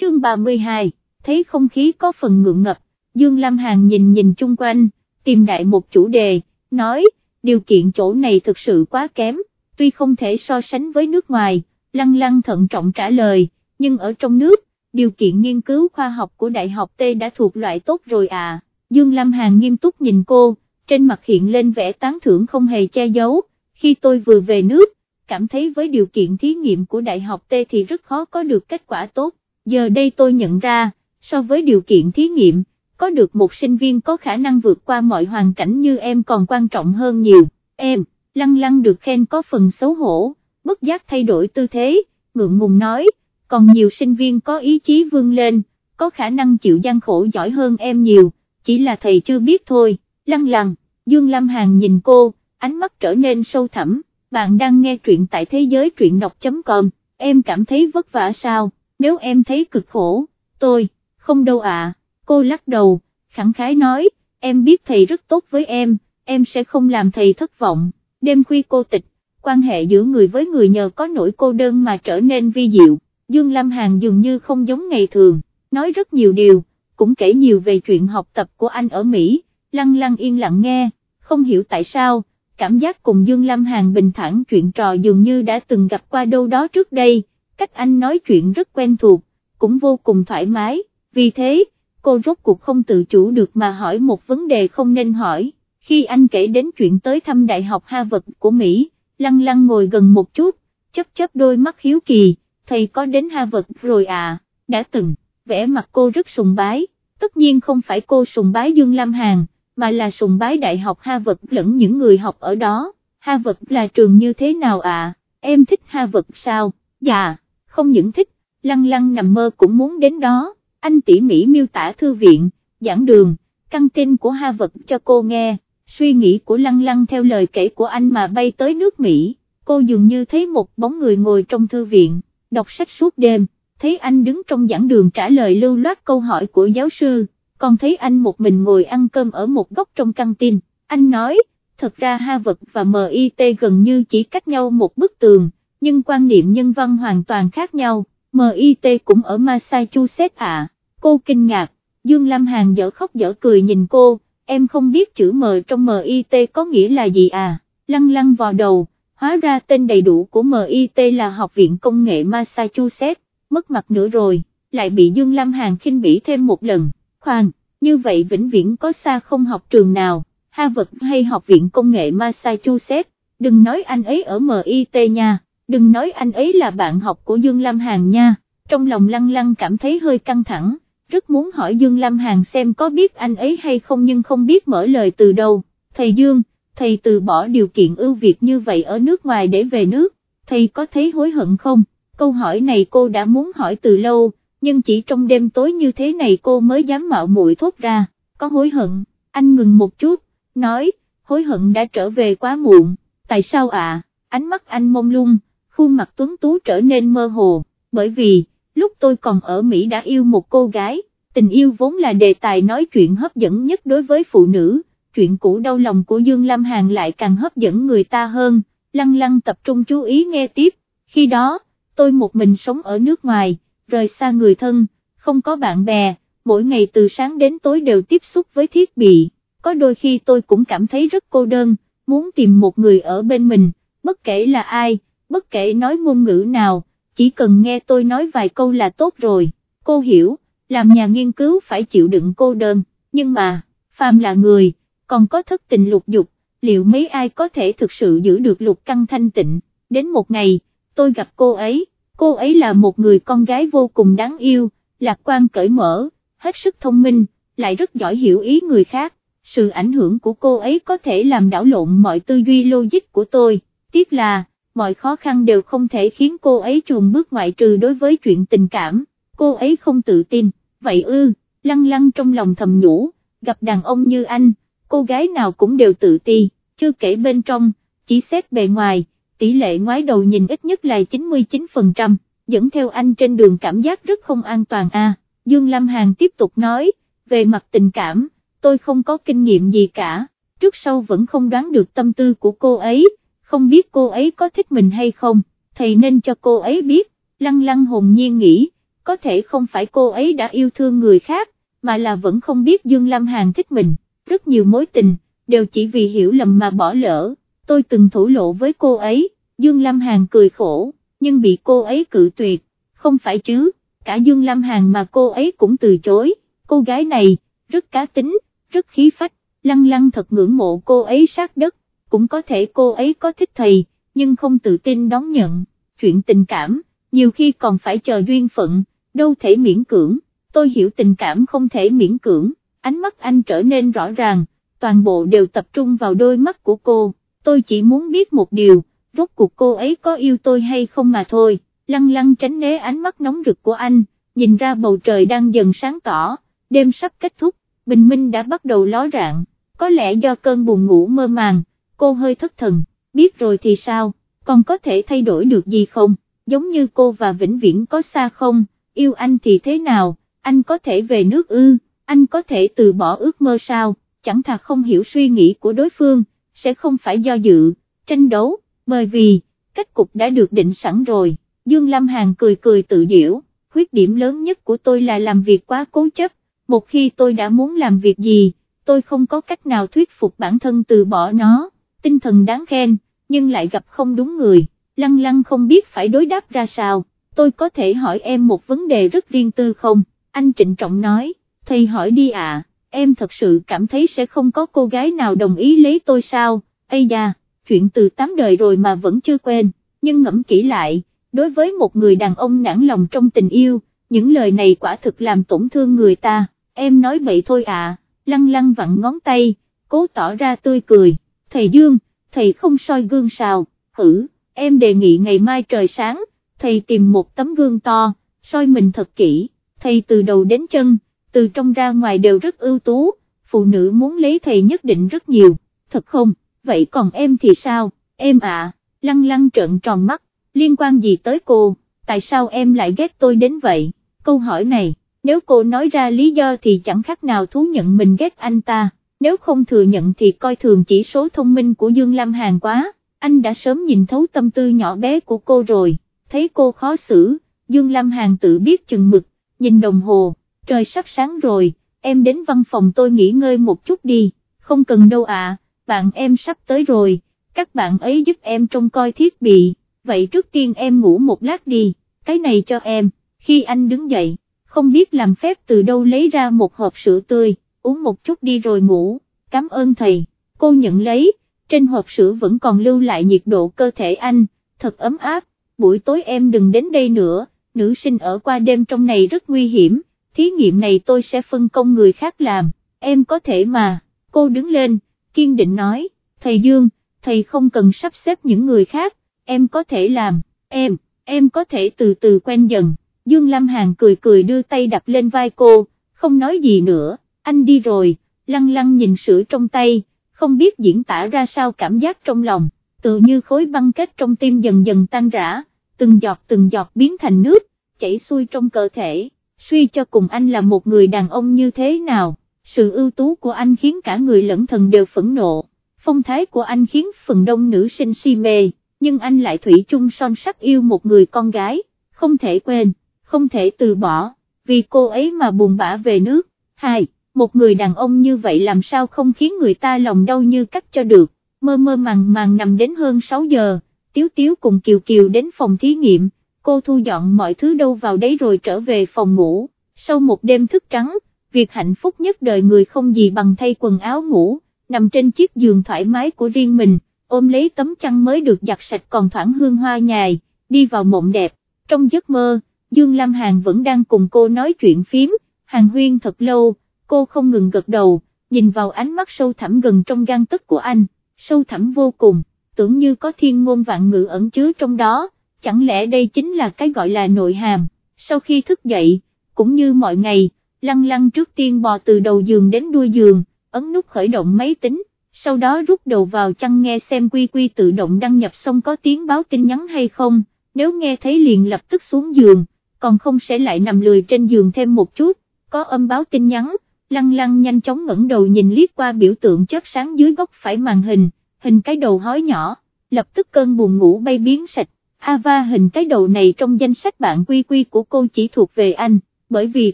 chương 32, thấy không khí có phần ngượng ngập, Dương Lam Hàn nhìn nhìn chung quanh, tìm đại một chủ đề, nói, điều kiện chỗ này thực sự quá kém, tuy không thể so sánh với nước ngoài, lăng lăng thận trọng trả lời, nhưng ở trong nước, điều kiện nghiên cứu khoa học của Đại học T đã thuộc loại tốt rồi à, Dương Lam Hàn nghiêm túc nhìn cô, trên mặt hiện lên vẻ tán thưởng không hề che giấu, khi tôi vừa về nước, cảm thấy với điều kiện thí nghiệm của Đại học T thì rất khó có được kết quả tốt, giờ đây tôi nhận ra, so với điều kiện thí nghiệm, có được một sinh viên có khả năng vượt qua mọi hoàn cảnh như em còn quan trọng hơn nhiều, em, lăng lăng được khen có phần xấu hổ, bất giác thay đổi tư thế, ngượng ngùng nói, còn nhiều sinh viên có ý chí vươn lên, có khả năng chịu gian khổ giỏi hơn em nhiều, chỉ là thầy chưa biết thôi, lăng lăng, Dương Lam Hàn nhìn cô, ánh mắt trở nên sâu thẳm, bạn đang nghe truyện tại thế giới truyện đọc.com, em cảm thấy vất vả sao, nếu em thấy cực khổ, tôi, không đâu ạ, cô lắc đầu, khẳng khái nói, em biết thầy rất tốt với em, em sẽ không làm thầy thất vọng, đêm khuya cô tịch, quan hệ giữa người với người nhờ có nỗi cô đơn mà trở nên vi diệu, Dương Lam Hàn dường như không giống ngày thường, nói rất nhiều điều, cũng kể nhiều về chuyện học tập của anh ở Mỹ, lăng lăng yên lặng nghe, không hiểu tại sao, cảm giác cùng Dương Lam Hàn bình thản chuyện trò dường như đã từng gặp qua đâu đó trước đây, cách anh nói chuyện rất quen thuộc, cũng vô cùng thoải mái, vì thế, cô rốt cuộc không tự chủ được mà hỏi một vấn đề không nên hỏi, khi anh kể đến chuyện tới thăm Đại học Harvard của Mỹ, lăng lăng ngồi gần một chút, chấp chấp đôi mắt hiếu kỳ, thầy có đến Harvard rồi à, đã từng, vẽ mặt cô rất sùng bái, tất nhiên không phải cô sùng bái Dương Lam Hàn, mà là sùng bái Đại học Harvard lẫn những người học ở đó, Harvard là trường như thế nào à, em thích Harvard sao, dạ, không những thích, lăng lăng nằm mơ cũng muốn đến đó, anh tỉ mỉ miêu tả thư viện, giảng đường, căng tin của Ha Vật cho cô nghe, suy nghĩ của lăng lăng theo lời kể của anh mà bay tới nước Mỹ, cô dường như thấy một bóng người ngồi trong thư viện, đọc sách suốt đêm, thấy anh đứng trong giảng đường trả lời lưu loát câu hỏi của giáo sư, còn thấy anh một mình ngồi ăn cơm ở một góc trong căng tin, anh nói, thật ra Ha Vật và MIT gần như chỉ cách nhau một bức tường, nhưng quan niệm nhân văn hoàn toàn khác nhau, MIT cũng ở Massachusetts à, cô kinh ngạc, Dương Lam Hàn dở khóc dở cười nhìn cô, em không biết chữ M trong MIT có nghĩa là gì à, lăng lăng vào đầu, hóa ra tên đầy đủ của MIT là Học viện Công nghệ Massachusetts, mất mặt nữa rồi, lại bị Dương Lam Hàn khinh bỉ thêm một lần, khoan, như vậy vĩnh viễn có xa không học trường nào, Harvard hay Học viện Công nghệ Massachusetts, đừng nói anh ấy ở MIT nha, đừng nói anh ấy là bạn học của Dương Lam Hàn nha, trong lòng lăng lăng cảm thấy hơi căng thẳng, rất muốn hỏi Dương Lam Hàn xem có biết anh ấy hay không nhưng không biết mở lời từ đâu, thầy Dương, thầy từ bỏ điều kiện ưu việt như vậy ở nước ngoài để về nước, thầy có thấy hối hận không? Câu hỏi này cô đã muốn hỏi từ lâu, nhưng chỉ trong đêm tối như thế này cô mới dám mạo muội thốt ra, có hối hận, anh ngừng một chút, nói, hối hận đã trở về quá muộn, tại sao ạ, ánh mắt anh mông lung, khuôn mặt tuấn tú trở nên mơ hồ, bởi vì, lúc tôi còn ở Mỹ đã yêu một cô gái, tình yêu vốn là đề tài nói chuyện hấp dẫn nhất đối với phụ nữ, chuyện cũ đau lòng của Dương Lam Hàn lại càng hấp dẫn người ta hơn, lăng lăng tập trung chú ý nghe tiếp, khi đó, tôi một mình sống ở nước ngoài, rời xa người thân, không có bạn bè, mỗi ngày từ sáng đến tối đều tiếp xúc với thiết bị, có đôi khi tôi cũng cảm thấy rất cô đơn, muốn tìm một người ở bên mình, bất kể là ai, bất kể nói ngôn ngữ nào, chỉ cần nghe tôi nói vài câu là tốt rồi, cô hiểu, làm nhà nghiên cứu phải chịu đựng cô đơn, nhưng mà, phàm là người, còn có thất tình lục dục, liệu mấy ai có thể thực sự giữ được lục căng thanh tịnh, đến một ngày, tôi gặp cô ấy, cô ấy là một người con gái vô cùng đáng yêu, lạc quan cởi mở, hết sức thông minh, lại rất giỏi hiểu ý người khác, sự ảnh hưởng của cô ấy có thể làm đảo lộn mọi tư duy logic của tôi, tiếc là, mọi khó khăn đều không thể khiến cô ấy chuồn bước ngoại trừ đối với chuyện tình cảm, cô ấy không tự tin, vậy ư, lăng lăng trong lòng thầm nhủ, gặp đàn ông như anh, cô gái nào cũng đều tự ti, chưa kể bên trong, chỉ xét bề ngoài, tỷ lệ ngoái đầu nhìn ít nhất là 99%, dẫn theo anh trên đường cảm giác rất không an toàn a. Dương Lam Hàn tiếp tục nói, về mặt tình cảm, tôi không có kinh nghiệm gì cả, trước sau vẫn không đoán được tâm tư của cô ấy, không biết cô ấy có thích mình hay không, thầy nên cho cô ấy biết, lăng lăng hồn nhiên nghĩ, có thể không phải cô ấy đã yêu thương người khác, mà là vẫn không biết Dương Lam Hàn thích mình, rất nhiều mối tình, đều chỉ vì hiểu lầm mà bỏ lỡ, tôi từng thổ lộ với cô ấy, Dương Lam Hàn cười khổ, nhưng bị cô ấy cự tuyệt, không phải chứ, cả Dương Lam Hàn mà cô ấy cũng từ chối, cô gái này, rất cá tính, rất khí phách, lăng lăng thật ngưỡng mộ cô ấy sát đất, cũng có thể cô ấy có thích thầy, nhưng không tự tin đón nhận, chuyện tình cảm, nhiều khi còn phải chờ duyên phận, đâu thể miễn cưỡng, tôi hiểu tình cảm không thể miễn cưỡng, ánh mắt anh trở nên rõ ràng, toàn bộ đều tập trung vào đôi mắt của cô, tôi chỉ muốn biết một điều, rốt cuộc cô ấy có yêu tôi hay không mà thôi, lăng lăng tránh né ánh mắt nóng rực của anh, nhìn ra bầu trời đang dần sáng tỏ, đêm sắp kết thúc, bình minh đã bắt đầu ló rạng, có lẽ do cơn buồn ngủ mơ màng, cô hơi thất thần, biết rồi thì sao, còn có thể thay đổi được gì không, giống như cô và Vĩnh Viễn có xa không, yêu anh thì thế nào, anh có thể về nước ư, anh có thể từ bỏ ước mơ sao, chẳng thà không hiểu suy nghĩ của đối phương, sẽ không phải do dự, tranh đấu, bởi vì, cách cục đã được định sẵn rồi, Dương Lam Hàn cười cười tự diễu, khuyết điểm lớn nhất của tôi là làm việc quá cố chấp, một khi tôi đã muốn làm việc gì, tôi không có cách nào thuyết phục bản thân từ bỏ nó, tinh thần đáng khen, nhưng lại gặp không đúng người, lăng lăng không biết phải đối đáp ra sao, tôi có thể hỏi em một vấn đề rất riêng tư không, anh trịnh trọng nói, thầy hỏi đi ạ, em thật sự cảm thấy sẽ không có cô gái nào đồng ý lấy tôi sao, ây da, chuyện từ tám đời rồi mà vẫn chưa quên, nhưng ngẫm kỹ lại, đối với một người đàn ông nản lòng trong tình yêu, những lời này quả thực làm tổn thương người ta, em nói vậy thôi à, lăng lăng vặn ngón tay, cố tỏ ra tươi cười, thầy Dương, thầy không soi gương sao, hử, em đề nghị ngày mai trời sáng, thầy tìm một tấm gương to, soi mình thật kỹ, thầy từ đầu đến chân, từ trong ra ngoài đều rất ưu tú, phụ nữ muốn lấy thầy nhất định rất nhiều, thật không, vậy còn em thì sao, em à, lăng lăng trợn tròn mắt, liên quan gì tới cô, tại sao em lại ghét tôi đến vậy, câu hỏi này, nếu cô nói ra lý do thì chẳng khác nào thú nhận mình ghét anh ta, nếu không thừa nhận thì coi thường chỉ số thông minh của Dương Lam Hàn quá, anh đã sớm nhìn thấu tâm tư nhỏ bé của cô rồi, thấy cô khó xử, Dương Lam Hàn tự biết chừng mực, nhìn đồng hồ, trời sắp sáng rồi, em đến văn phòng tôi nghỉ ngơi một chút đi, không cần đâu ạ, bạn em sắp tới rồi, các bạn ấy giúp em trông coi thiết bị, vậy trước tiên em ngủ một lát đi, cái này cho em, khi anh đứng dậy, không biết làm phép từ đâu lấy ra một hộp sữa tươi, uống một chút đi rồi ngủ, cảm ơn thầy, cô nhận lấy, trên hộp sữa vẫn còn lưu lại nhiệt độ cơ thể anh, thật ấm áp, buổi tối em đừng đến đây nữa, nữ sinh ở qua đêm trong này rất nguy hiểm, thí nghiệm này tôi sẽ phân công người khác làm, em có thể mà, cô đứng lên, kiên định nói, thầy Dương, thầy không cần sắp xếp những người khác, em có thể làm, em, em có thể từ từ quen dần, Dương Lam Hàn cười cười đưa tay đặt lên vai cô, không nói gì nữa, anh đi rồi, lăng lăng nhìn sữa trong tay, không biết diễn tả ra sao cảm giác trong lòng, tự như khối băng kết trong tim dần dần tan rã, từng giọt từng giọt biến thành nước, chảy xuôi trong cơ thể, suy cho cùng anh là một người đàn ông như thế nào, sự ưu tú của anh khiến cả người lẫn thần đều phẫn nộ, phong thái của anh khiến phần đông nữ sinh si mê, nhưng anh lại thủy chung son sắc yêu một người con gái, không thể quên, không thể từ bỏ, vì cô ấy mà buồn bã về nước, hai một người đàn ông như vậy làm sao không khiến người ta lòng đau như cắt cho được, mơ mơ màng màng nằm đến hơn 6 giờ, Tiếu Tiếu cùng Kiều Kiều đến phòng thí nghiệm, cô thu dọn mọi thứ đâu vào đấy rồi trở về phòng ngủ, sau một đêm thức trắng, việc hạnh phúc nhất đời người không gì bằng thay quần áo ngủ, nằm trên chiếc giường thoải mái của riêng mình, ôm lấy tấm chăn mới được giặt sạch còn thoảng hương hoa nhài, đi vào mộng đẹp, trong giấc mơ, Dương Lam Hàn vẫn đang cùng cô nói chuyện phím, Hàn Huyên thật lâu, cô không ngừng gật đầu, nhìn vào ánh mắt sâu thẳm gần trong gan tức của anh, sâu thẳm vô cùng, tưởng như có thiên ngôn vạn ngữ ẩn chứa trong đó, chẳng lẽ đây chính là cái gọi là nội hàm, sau khi thức dậy, cũng như mọi ngày, lăng lăng trước tiên bò từ đầu giường đến đuôi giường, ấn nút khởi động máy tính, sau đó rút đầu vào chăn nghe xem quy quy tự động đăng nhập xong có tiếng báo tin nhắn hay không, nếu nghe thấy liền lập tức xuống giường, còn không sẽ lại nằm lười trên giường thêm một chút, có âm báo tin nhắn, lăng lăng nhanh chóng ngẩng đầu nhìn liếc qua biểu tượng chớp sáng dưới góc phải màn hình, hình cái đầu hói nhỏ, lập tức cơn buồn ngủ bay biến sạch, Ava hình cái đầu này trong danh sách bạn quy quy của cô chỉ thuộc về anh, bởi vì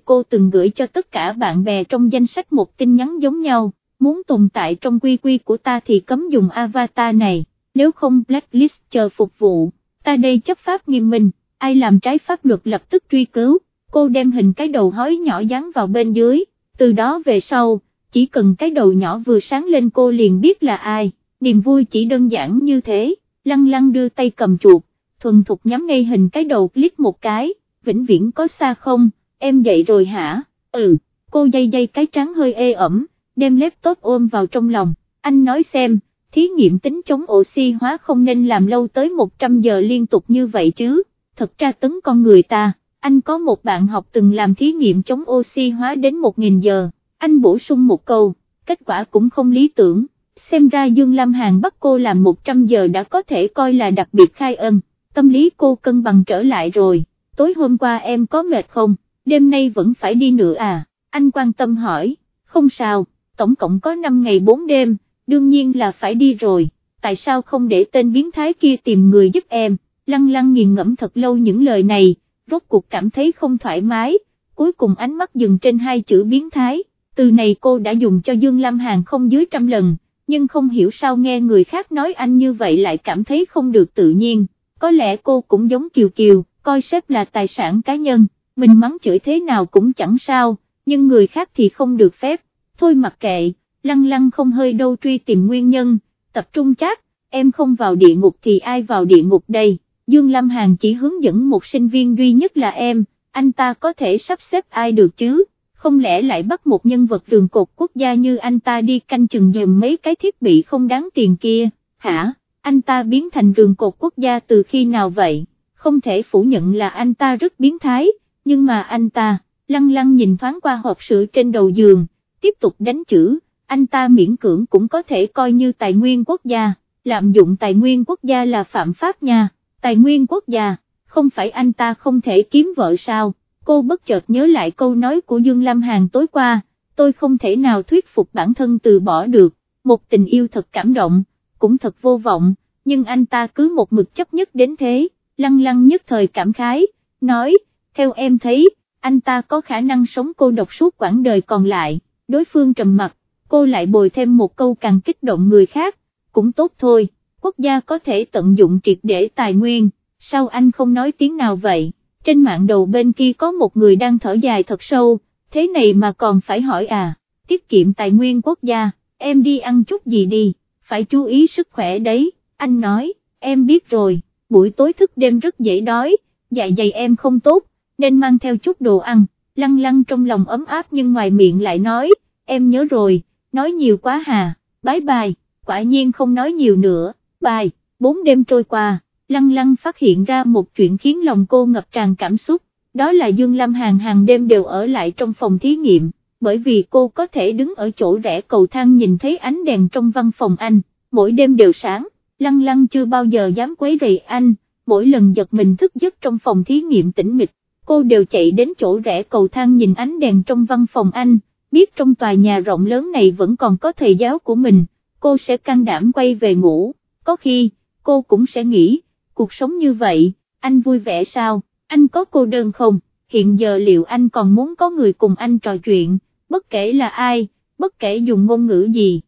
cô từng gửi cho tất cả bạn bè trong danh sách một tin nhắn giống nhau, muốn tồn tại trong quy quy của ta thì cấm dùng avatar này, nếu không blacklist chờ phục vụ, ta đây chấp pháp nghiêm minh, ai làm trái pháp luật lập tức truy cứu, cô đem hình cái đầu hói nhỏ dán vào bên dưới, từ đó về sau, chỉ cần cái đầu nhỏ vừa sáng lên cô liền biết là ai, niềm vui chỉ đơn giản như thế, lăng lăng đưa tay cầm chuột, thuần thục nhắm ngay hình cái đầu click một cái, vĩnh viễn có xa không, em dậy rồi hả, ừ, cô dây dây cái trắng hơi ê ẩm, đem laptop ôm vào trong lòng, anh nói xem, thí nghiệm tính chống oxy hóa không nên làm lâu tới 100 giờ liên tục như vậy chứ, thật ra tấn con người ta, anh có một bạn học từng làm thí nghiệm chống oxy hóa đến 1.000 giờ, anh bổ sung một câu, kết quả cũng không lý tưởng, xem ra Dương Lam Hàn bắt cô làm 100 giờ đã có thể coi là đặc biệt khai ân, tâm lý cô cân bằng trở lại rồi, tối hôm qua em có mệt không, đêm nay vẫn phải đi nữa à, anh quan tâm hỏi, không sao, tổng cộng có 5 ngày 4 đêm, đương nhiên là phải đi rồi, tại sao không để tên biến thái kia tìm người giúp em, lăng lăng nghiền ngẫm thật lâu những lời này, rốt cuộc cảm thấy không thoải mái, cuối cùng ánh mắt dừng trên hai chữ biến thái, từ này cô đã dùng cho Dương Lam Hàn không dưới trăm lần, nhưng không hiểu sao nghe người khác nói anh như vậy lại cảm thấy không được tự nhiên, có lẽ cô cũng giống Kiều Kiều, coi sếp là tài sản cá nhân, mình mắng chửi thế nào cũng chẳng sao, nhưng người khác thì không được phép, thôi mặc kệ, lăng lăng không hơi đâu truy tìm nguyên nhân, tập trung chắc, em không vào địa ngục thì ai vào địa ngục đây, Dương Lâm Hàn chỉ hướng dẫn một sinh viên duy nhất là em, anh ta có thể sắp xếp ai được chứ, không lẽ lại bắt một nhân vật đường cột quốc gia như anh ta đi canh chừng dùm mấy cái thiết bị không đáng tiền kia, hả, anh ta biến thành đường cột quốc gia từ khi nào vậy, không thể phủ nhận là anh ta rất biến thái, nhưng mà anh ta, lăng lăng nhìn thoáng qua hộp sữa trên đầu giường, tiếp tục đánh chữ, anh ta miễn cưỡng cũng có thể coi như tài nguyên quốc gia, lạm dụng tài nguyên quốc gia là phạm pháp nha, tài nguyên quốc gia, không phải anh ta không thể kiếm vợ sao, cô bất chợt nhớ lại câu nói của Dương Lam Hàn tối qua, tôi không thể nào thuyết phục bản thân từ bỏ được, một tình yêu thật cảm động, cũng thật vô vọng, nhưng anh ta cứ một mực chấp nhất đến thế, lăng lăng nhất thời cảm khái, nói, theo em thấy, anh ta có khả năng sống cô độc suốt quãng đời còn lại, đối phương trầm mặt, cô lại bồi thêm một câu càng kích động người khác, cũng tốt thôi, quốc gia có thể tận dụng triệt để tài nguyên, sao anh không nói tiếng nào vậy, trên mạng đầu bên kia có một người đang thở dài thật sâu, thế này mà còn phải hỏi à, tiết kiệm tài nguyên quốc gia, em đi ăn chút gì đi, phải chú ý sức khỏe đấy, anh nói, em biết rồi, buổi tối thức đêm rất dễ đói, dạ dày em không tốt, nên mang theo chút đồ ăn, lăng lăng trong lòng ấm áp nhưng ngoài miệng lại nói, em nhớ rồi, nói nhiều quá hà, bái bài, quả nhiên không nói nhiều nữa, bài, bốn đêm trôi qua, lăng lăng phát hiện ra một chuyện khiến lòng cô ngập tràn cảm xúc, đó là Dương Lam Hàn hàng đêm đều ở lại trong phòng thí nghiệm, bởi vì cô có thể đứng ở chỗ rẽ cầu thang nhìn thấy ánh đèn trong văn phòng anh, mỗi đêm đều sáng, lăng lăng chưa bao giờ dám quấy rầy anh, mỗi lần giật mình thức giấc trong phòng thí nghiệm tĩnh mịch, cô đều chạy đến chỗ rẽ cầu thang nhìn ánh đèn trong văn phòng anh, biết trong tòa nhà rộng lớn này vẫn còn có thầy giáo của mình, cô sẽ can đảm quay về ngủ, có khi, cô cũng sẽ nghĩ, cuộc sống như vậy, anh vui vẻ sao, anh có cô đơn không, hiện giờ liệu anh còn muốn có người cùng anh trò chuyện, bất kể là ai, bất kể dùng ngôn ngữ gì.